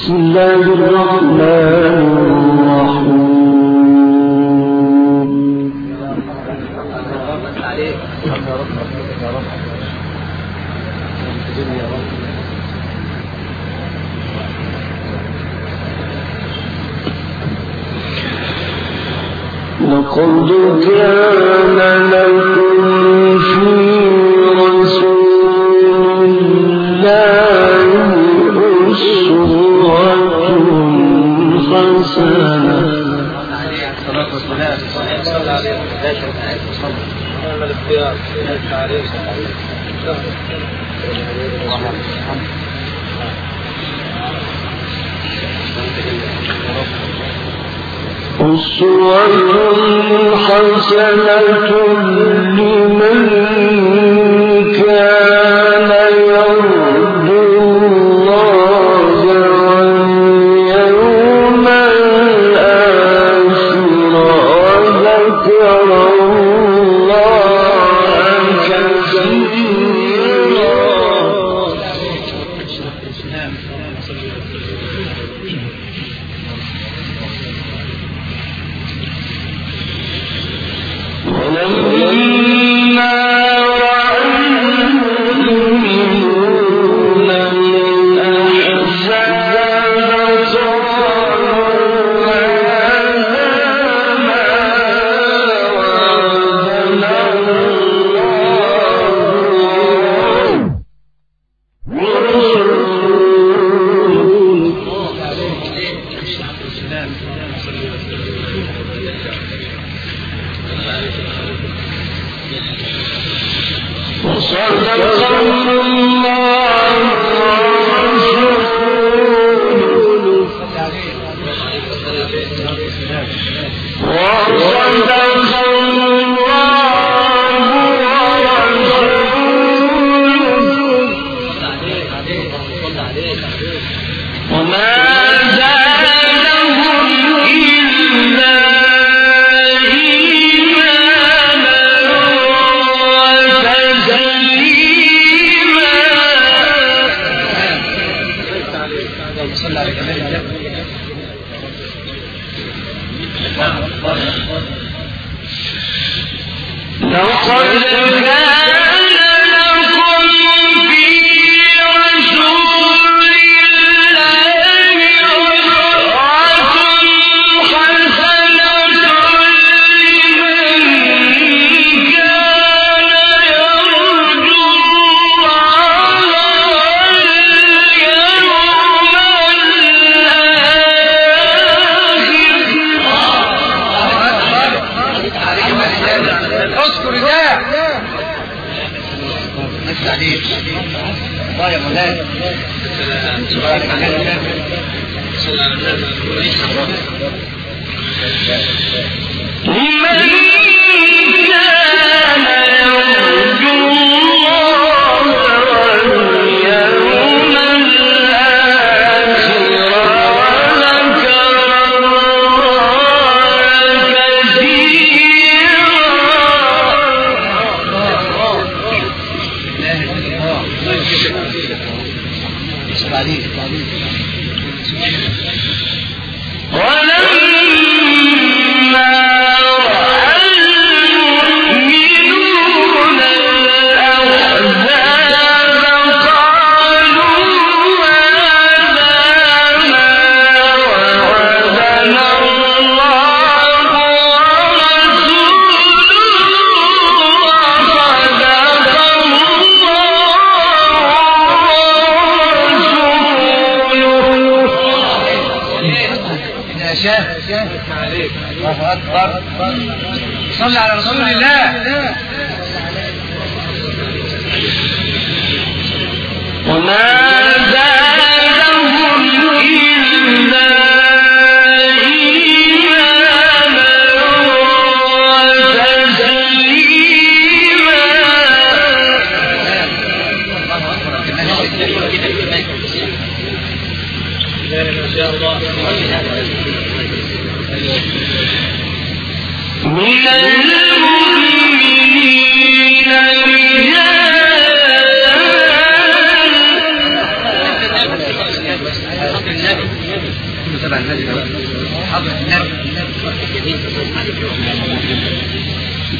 بسم الله الرحمن الرحيم. لقد كان لنا حسنة لمن لقد كنا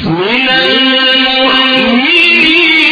من المؤمنين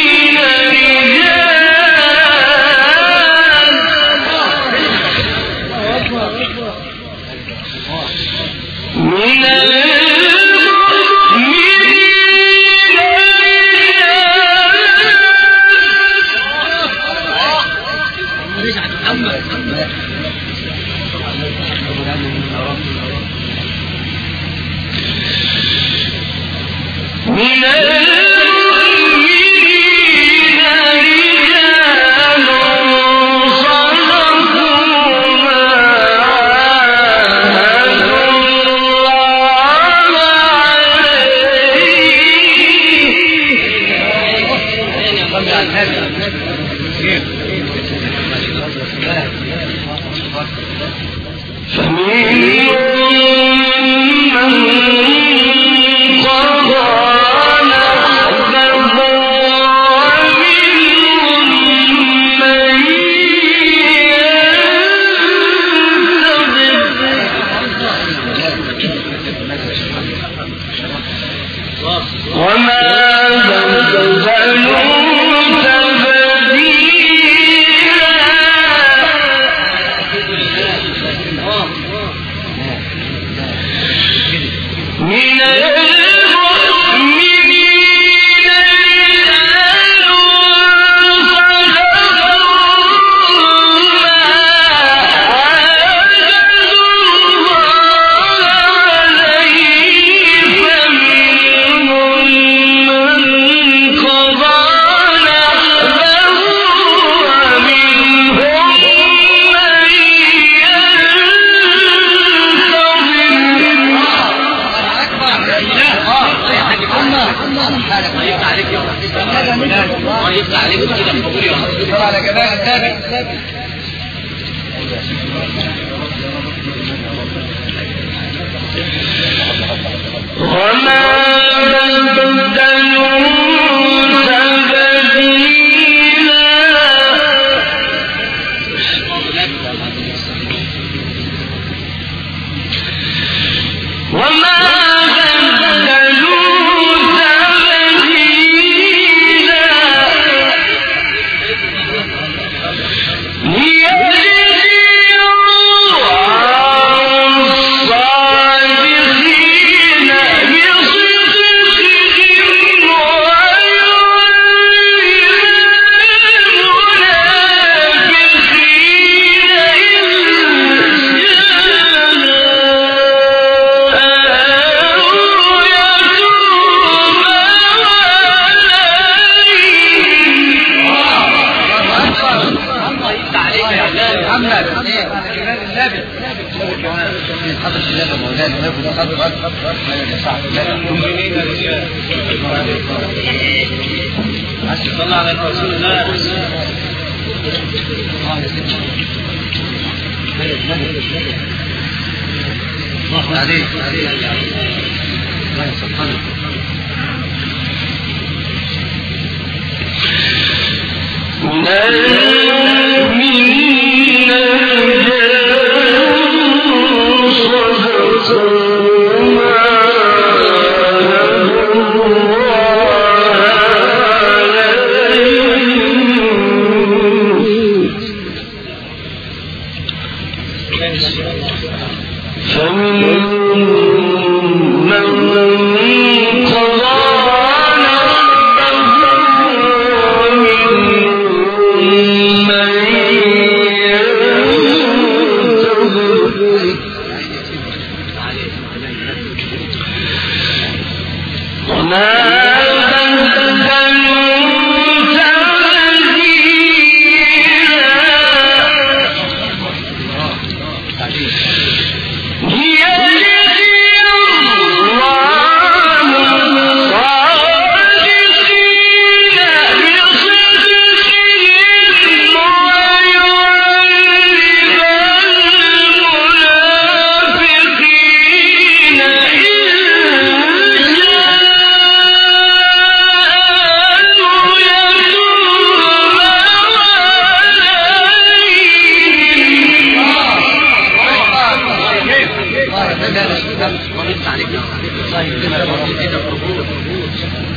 ورد عليك. الله يكرمك ورد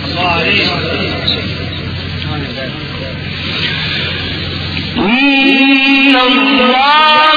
الله عليك. إن الله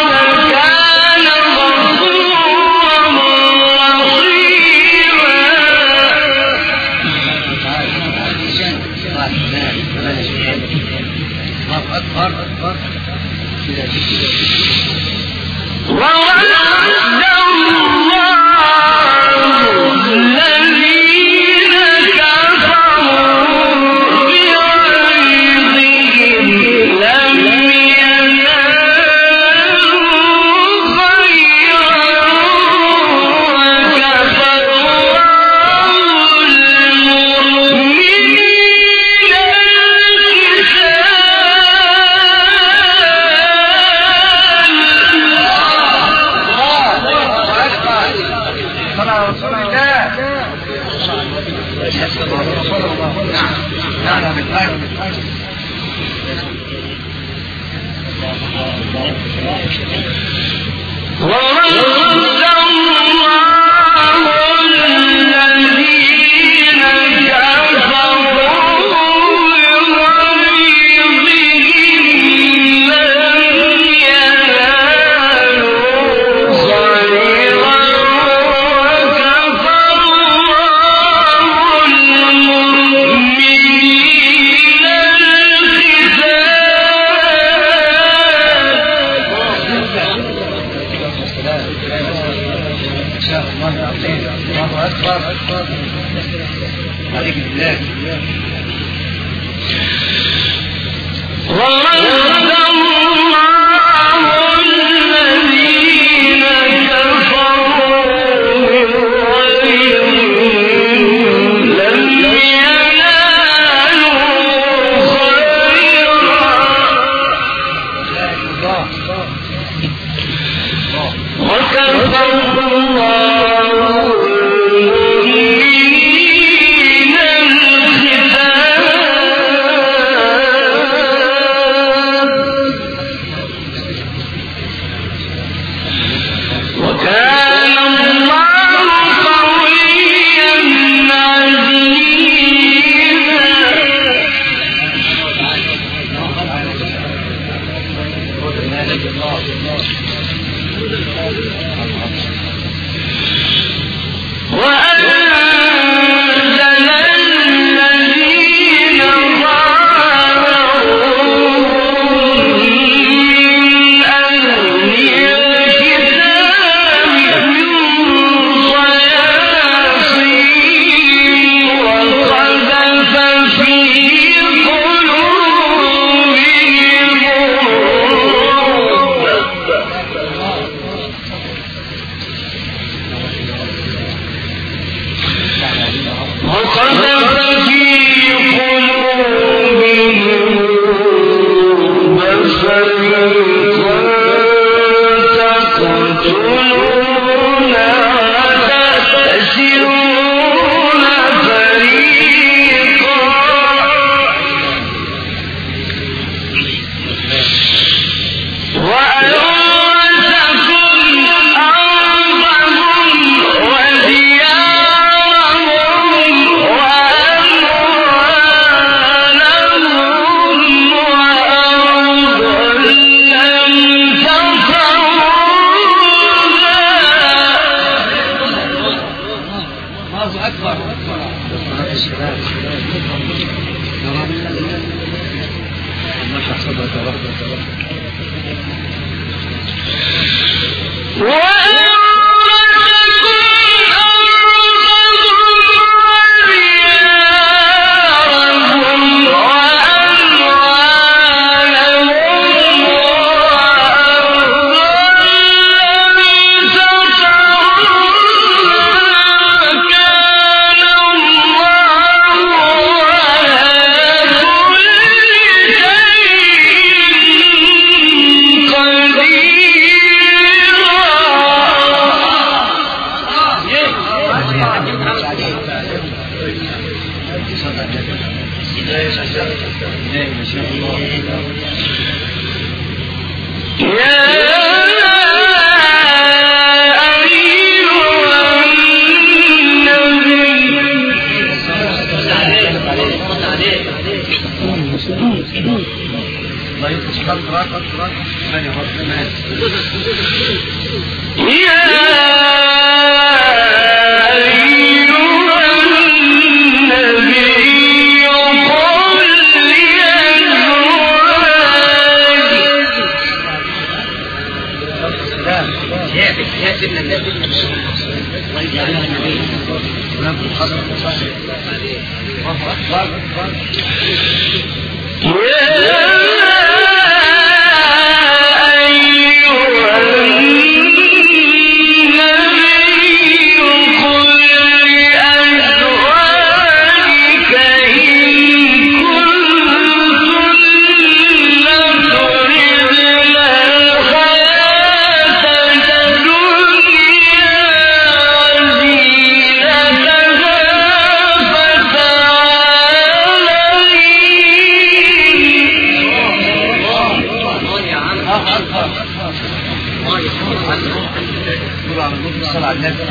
صلوا على النبي صلى على النبي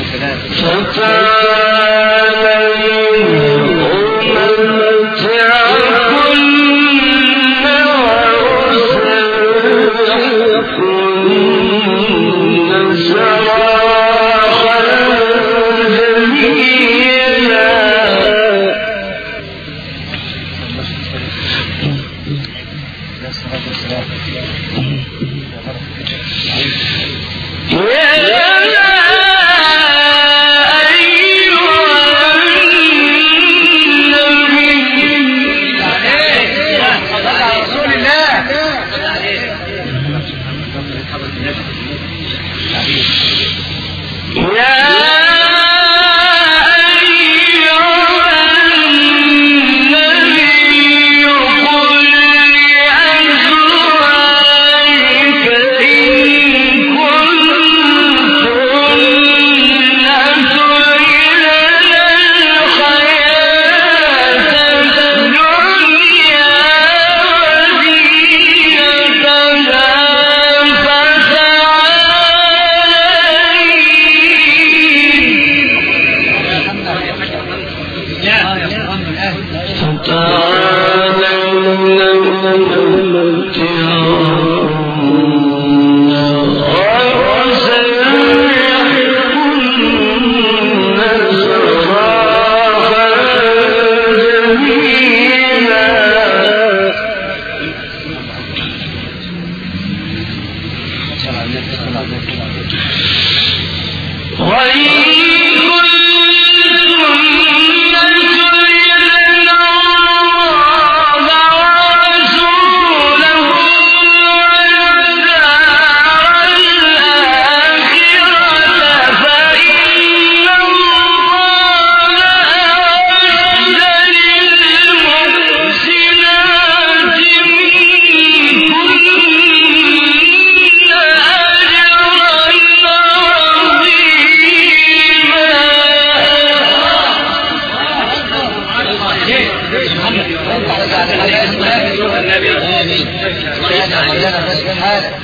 وكذلك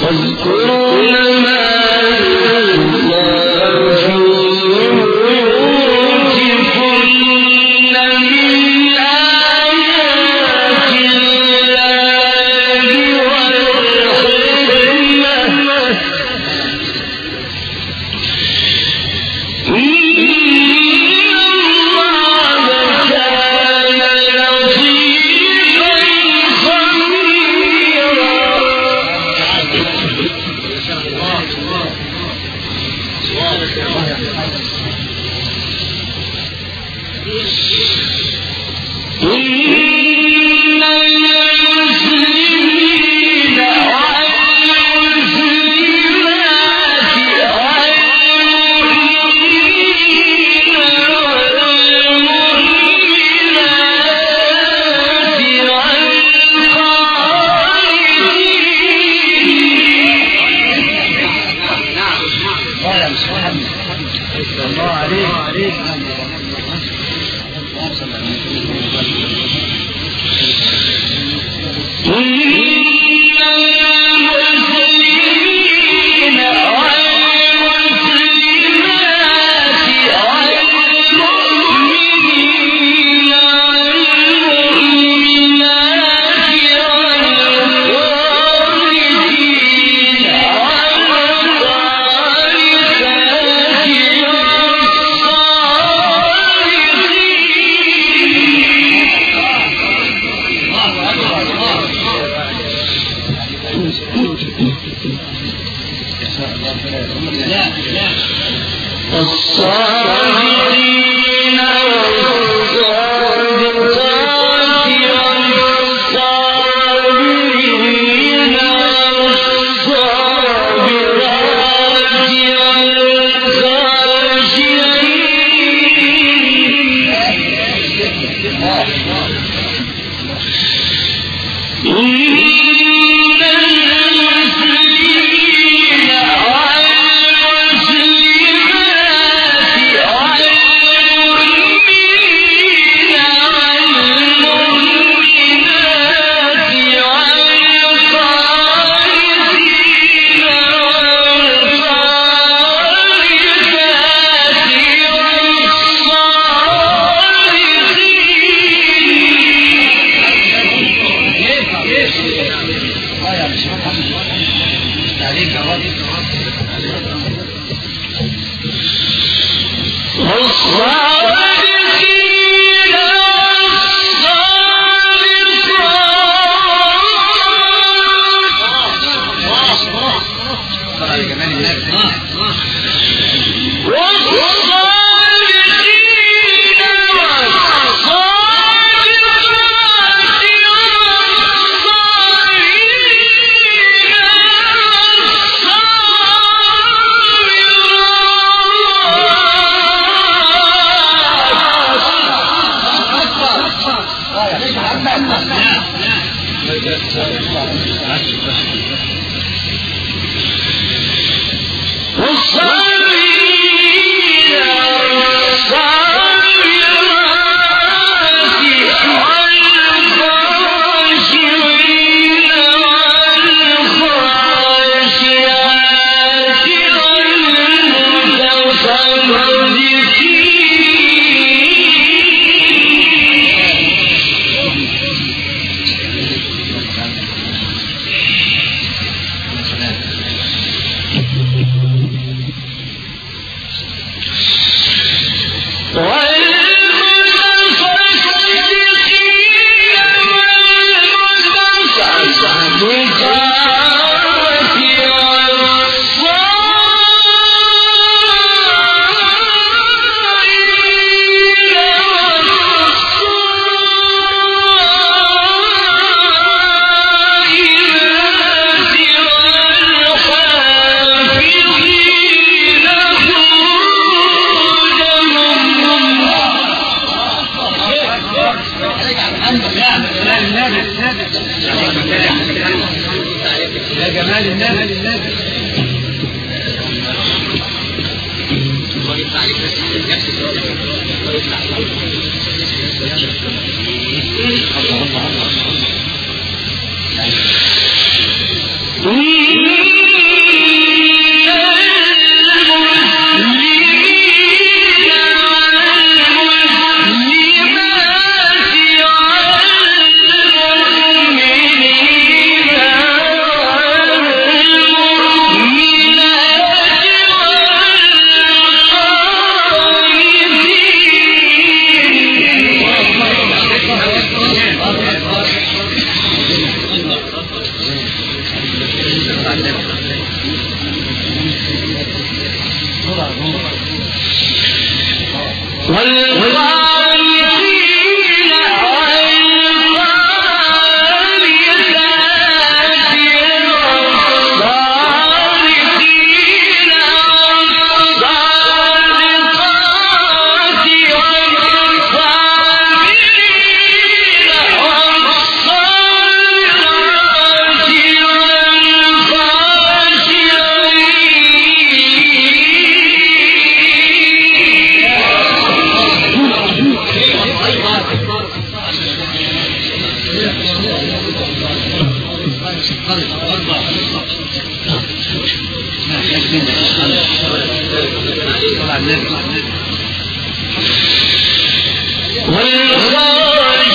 فاذكروا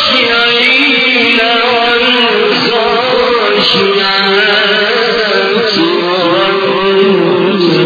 والخاشعين والخاشعات والمتصدقين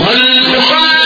والحافظين